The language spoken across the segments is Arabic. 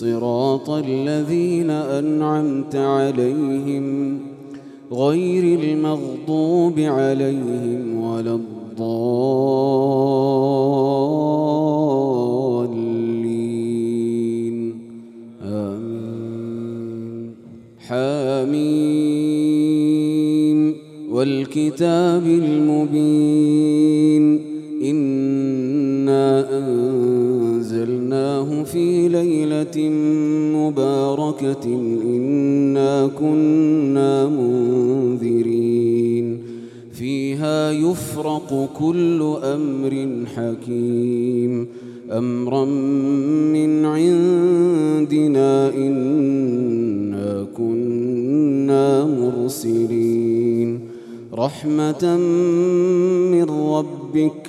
صراط الذين أنعمت عليهم غير المغضوب عليهم ولا الضالين. آمين. والكتاب المبين. في ليلة مباركة إنا كنا منذرين. فيها يفرق كل أمر حكيم. أمرا من عندنا إنا كنا مرسلين. رحمة من ربك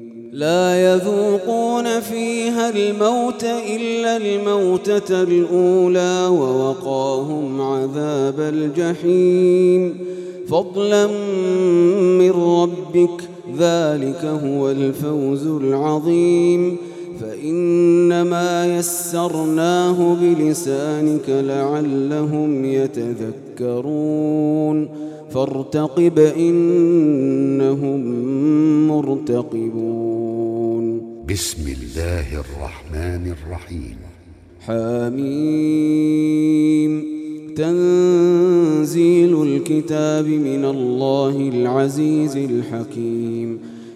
لا يذوقون فيها الموت إلا الموتة الأولى ووقاهم عذاب الجحيم. فضلا من ربك ذلك هو الفوز العظيم. فإنما يسرناه بلسانك لعلهم يتذكرون. فارتقب إنهم مرتقبون. بسم الله الرحمن الرحيم. حميم. تنزيل الكتاب من الله العزيز الحكيم.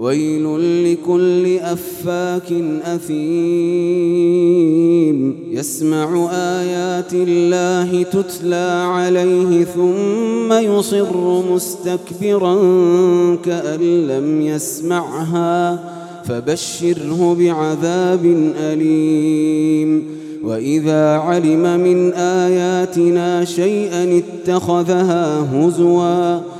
ويل لكل أفاك أثيم. يسمع آيات الله تتلى عليه ثم يصر مستكبرا كأن لم يسمعها. فبشره بعذاب أليم. وإذا علم من آياتنا شيئا اتخذها هزوا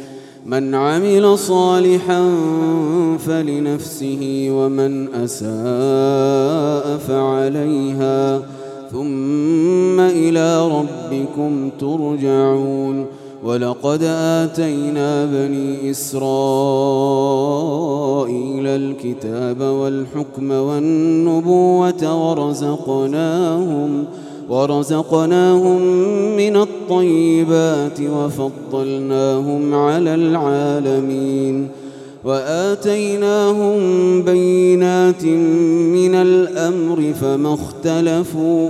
من عمل صالحا فلنفسه ومن أساء فعليها ثم إلى ربكم ترجعون. ولقد آتينا بني إسرائيل الكتاب والحكم والنبوة ورزقناهم ورزقناهم من الطيبات وفضلناهم على العالمين وآتيناهم بينات من الأمر فما اختلفوا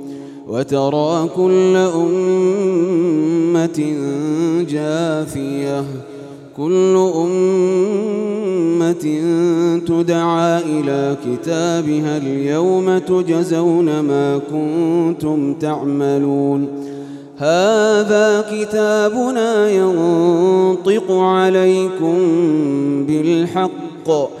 وترى كل أمة جاثية كل أمة تدعى إلى كتابها اليوم تجزون ما كنتم تعملون. هذا كتابنا ينطق عليكم بالحق.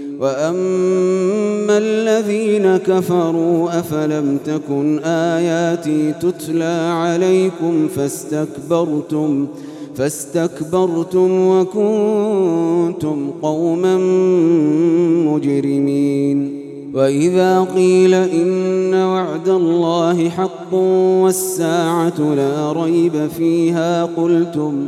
وأما الذين كفروا أفلم تكن آياتي تتلى عليكم فاستكبرتم فاستكبرتم وكنتم قوما مجرمين وإذا قيل إن وعد الله حق والساعة لا ريب فيها قلتم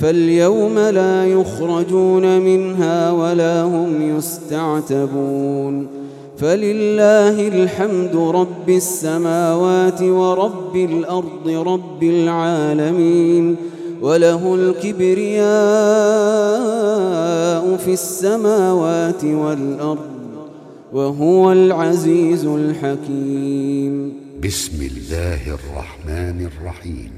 فاليوم لا يخرجون منها ولا هم يستعتبون فلله الحمد رب السماوات ورب الأرض رب العالمين وله الكبرياء في السماوات والأرض وهو العزيز الحكيم. بسم الله الرحمن الرحيم.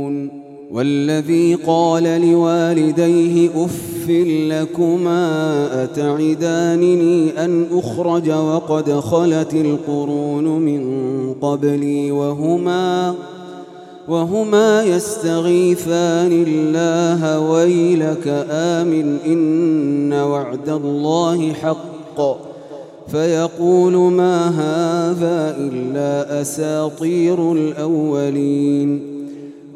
والذي قال لوالديه أف لكما أتعدانني أن أخرج وقد خلت القرون من قبلي وهما وهما يستغيثان الله ويلك آمن إن وعد الله حق فيقول ما هذا إلا أساطير الأولين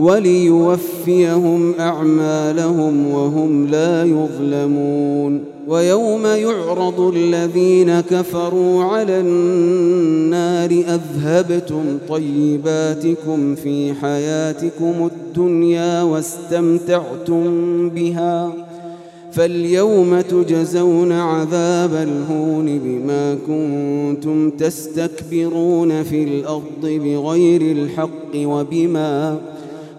وليوفيهم أعمالهم وهم لا يظلمون. ويوم يعرض الذين كفروا على النار أذهبتم طيباتكم في حياتكم الدنيا واستمتعتم بها. فاليوم تجزون عذاب الهون بما كنتم تستكبرون في الأرض بغير الحق وبما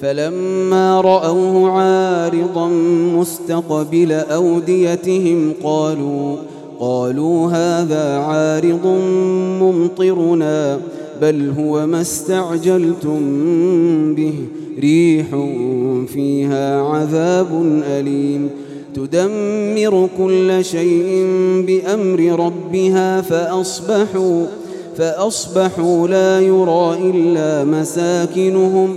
فلما رأوه عارضا مستقبل أوديتهم قالوا قالوا هذا عارض ممطرنا بل هو ما استعجلتم به. ريح فيها عذاب أليم. تدمر كل شيء بأمر ربها فأصبحوا فأصبحوا لا يرى إلا مساكنهم.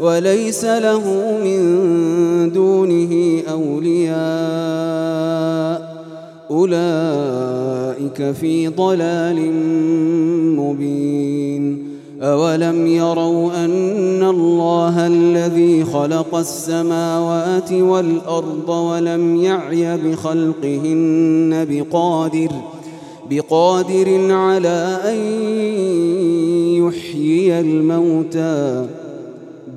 وليس له من دونه أولياء. أولئك في ضلال مبين. أولم يروا أن الله الذي خلق السماوات والأرض ولم يعي بخلقهن بقادر بقادر على أن يحيي الموتى.